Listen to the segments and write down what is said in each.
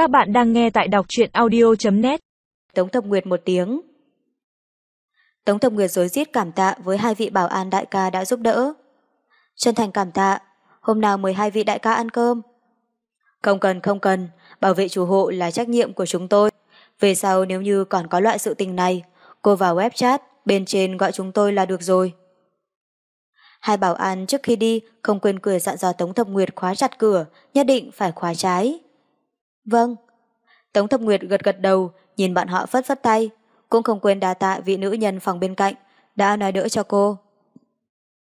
Các bạn đang nghe tại đọc truyện audio.net Tống Thập Nguyệt một tiếng. Tống Thập Nguyệt dối rít cảm tạ với hai vị bảo an đại ca đã giúp đỡ. Chân thành cảm tạ, hôm nào mời hai vị đại ca ăn cơm. Không cần không cần, bảo vệ chủ hộ là trách nhiệm của chúng tôi. Về sau nếu như còn có loại sự tình này, cô vào web chat, bên trên gọi chúng tôi là được rồi. Hai bảo an trước khi đi không quên cười dặn dò Tống Thập Nguyệt khóa chặt cửa, nhất định phải khóa trái. Vâng. Tống Thập Nguyệt gật gật đầu, nhìn bạn họ phất phất tay, cũng không quên đa tạ vị nữ nhân phòng bên cạnh, đã nói đỡ cho cô.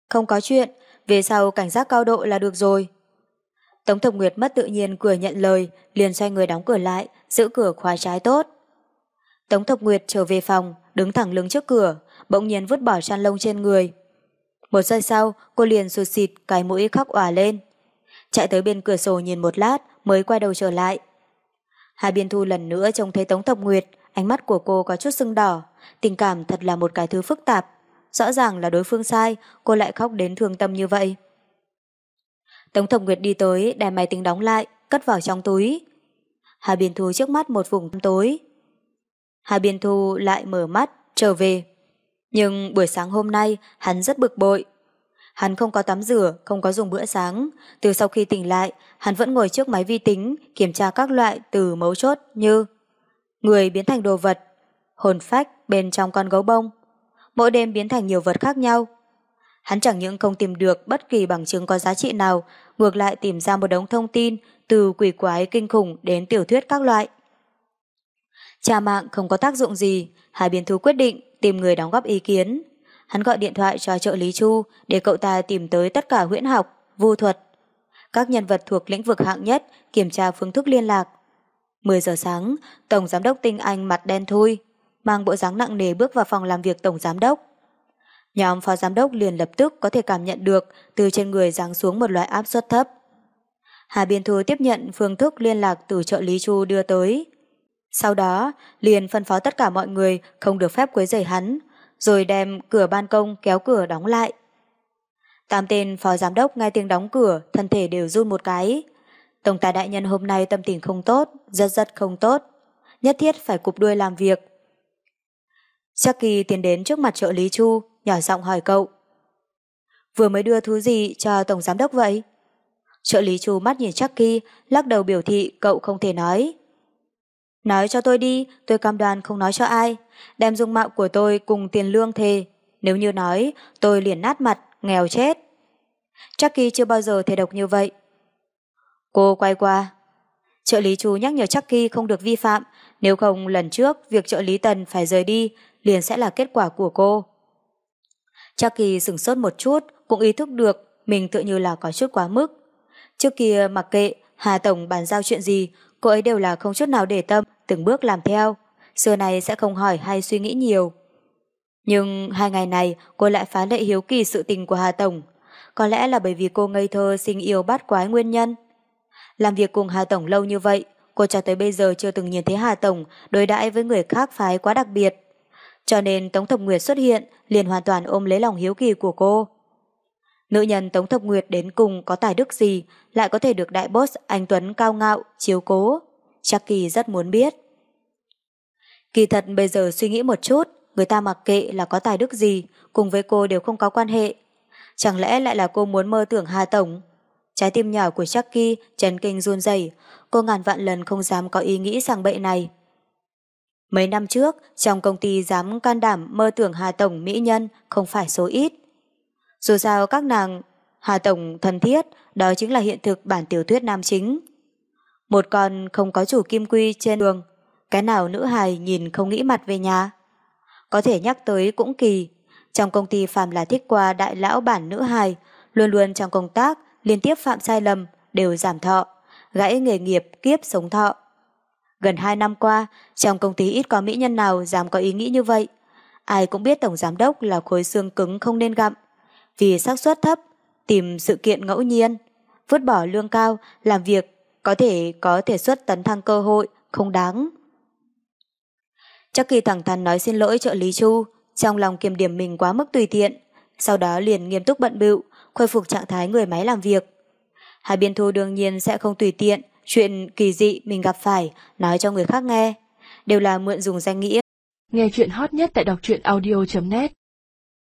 Không có chuyện, về sau cảnh giác cao độ là được rồi. Tống Thập Nguyệt mất tự nhiên cười nhận lời, liền xoay người đóng cửa lại, giữ cửa khóa trái tốt. Tống Thập Nguyệt trở về phòng, đứng thẳng lưng trước cửa, bỗng nhiên vứt bỏ chăn lông trên người. Một giây sau, cô liền sụt xịt cái mũi khóc òa lên. Chạy tới bên cửa sổ nhìn một lát, mới quay đầu trở lại. Hà biên thu lần nữa trông thấy Tống Thập Nguyệt, ánh mắt của cô có chút sưng đỏ, tình cảm thật là một cái thứ phức tạp. Rõ ràng là đối phương sai, cô lại khóc đến thương tâm như vậy. Tống Thập Nguyệt đi tới, đem máy tính đóng lại, cất vào trong túi. Hà Biên Thu trước mắt một vùng tối. Hà Biên Thu lại mở mắt, trở về. Nhưng buổi sáng hôm nay, hắn rất bực bội. Hắn không có tắm rửa, không có dùng bữa sáng. Từ sau khi tỉnh lại, hắn vẫn ngồi trước máy vi tính, kiểm tra các loại từ mấu chốt như người biến thành đồ vật, hồn phách bên trong con gấu bông. Mỗi đêm biến thành nhiều vật khác nhau. Hắn chẳng những không tìm được bất kỳ bằng chứng có giá trị nào, ngược lại tìm ra một đống thông tin từ quỷ quái kinh khủng đến tiểu thuyết các loại. Cha mạng không có tác dụng gì, Hải Biến thú quyết định tìm người đóng góp ý kiến. Hắn gọi điện thoại cho trợ lý Chu để cậu ta tìm tới tất cả huyễn học, vu thuật, các nhân vật thuộc lĩnh vực hạng nhất kiểm tra phương thức liên lạc. 10 giờ sáng, Tổng Giám đốc Tinh Anh mặt đen thui, mang bộ dáng nặng nề bước vào phòng làm việc Tổng Giám đốc. Nhóm Phó Giám đốc liền lập tức có thể cảm nhận được từ trên người giáng xuống một loại áp suất thấp. Hà Biên Thu tiếp nhận phương thức liên lạc từ trợ lý Chu đưa tới. Sau đó, liền phân phó tất cả mọi người không được phép quấy rầy hắn, rồi đem cửa ban công kéo cửa đóng lại. Tam tên phó giám đốc nghe tiếng đóng cửa, thân thể đều run một cái. Tổng tài đại nhân hôm nay tâm tình không tốt, rất rất không tốt. Nhất thiết phải cục đuôi làm việc. Chucky tiến đến trước mặt trợ lý Chu, nhỏ giọng hỏi cậu. Vừa mới đưa thứ gì cho tổng giám đốc vậy? Trợ lý Chu mắt nhìn Chucky, lắc đầu biểu thị cậu không thể nói. Nói cho tôi đi, tôi cam đoan không nói cho ai. Đem dung mạo của tôi cùng tiền lương thề. Nếu như nói, tôi liền nát mặt, nghèo chết. Chucky chưa bao giờ thể độc như vậy. Cô quay qua. Trợ lý chú nhắc nhở Chucky không được vi phạm, nếu không lần trước việc trợ lý Tần phải rời đi liền sẽ là kết quả của cô. Chucky sửng sốt một chút, cũng ý thức được mình tự như là có chút quá mức. Trước kia mặc kệ Hà Tổng bàn giao chuyện gì, cô ấy đều là không chút nào để tâm, từng bước làm theo. Xưa này sẽ không hỏi hay suy nghĩ nhiều. Nhưng hai ngày này cô lại phá lệ hiếu kỳ sự tình của Hà Tổng. Có lẽ là bởi vì cô ngây thơ sinh yêu bát quái nguyên nhân. Làm việc cùng Hà Tổng lâu như vậy, cô cho tới bây giờ chưa từng nhìn thấy Hà Tổng đối đãi với người khác phái quá đặc biệt. Cho nên Tống Thập Nguyệt xuất hiện liền hoàn toàn ôm lấy lòng hiếu kỳ của cô. Nữ nhân Tống Thập Nguyệt đến cùng có tài đức gì lại có thể được đại boss anh Tuấn cao ngạo, chiếu cố. Chắc kỳ rất muốn biết. Kỳ thật bây giờ suy nghĩ một chút, người ta mặc kệ là có tài đức gì, cùng với cô đều không có quan hệ. Chẳng lẽ lại là cô muốn mơ tưởng Hà Tổng? Trái tim nhỏ của Jackie chấn kinh run rẩy, cô ngàn vạn lần không dám có ý nghĩ sang bậy này. Mấy năm trước, trong công ty dám can đảm mơ tưởng Hà Tổng mỹ nhân không phải số ít. Dù sao các nàng Hà Tổng thân thiết, đó chính là hiện thực bản tiểu thuyết nam chính. Một con không có chủ kim quy trên đường, cái nào nữ hài nhìn không nghĩ mặt về nhà. Có thể nhắc tới cũng kỳ, trong công ty phàm là thích qua đại lão bản nữ hài, luôn luôn trong công tác liên tiếp phạm sai lầm đều giảm thọ, gãy nghề nghiệp kiếp sống thọ. Gần 2 năm qua, trong công ty ít có mỹ nhân nào dám có ý nghĩ như vậy. Ai cũng biết tổng giám đốc là khối xương cứng không nên gặm. Vì xác suất thấp, tìm sự kiện ngẫu nhiên, vứt bỏ lương cao, làm việc có thể có thể xuất tấn thăng cơ hội, không đáng. Chắc kỳ thẳng thắn nói xin lỗi trợ lý Chu, trong lòng kiềm điểm mình quá mức tùy tiện, sau đó liền nghiêm túc bận bịu, khôi phục trạng thái người máy làm việc. Hai biên thu đương nhiên sẽ không tùy tiện, chuyện kỳ dị mình gặp phải, nói cho người khác nghe. Đều là mượn dùng danh nghĩa. Nghe chuyện hot nhất tại đọc truyện audio.net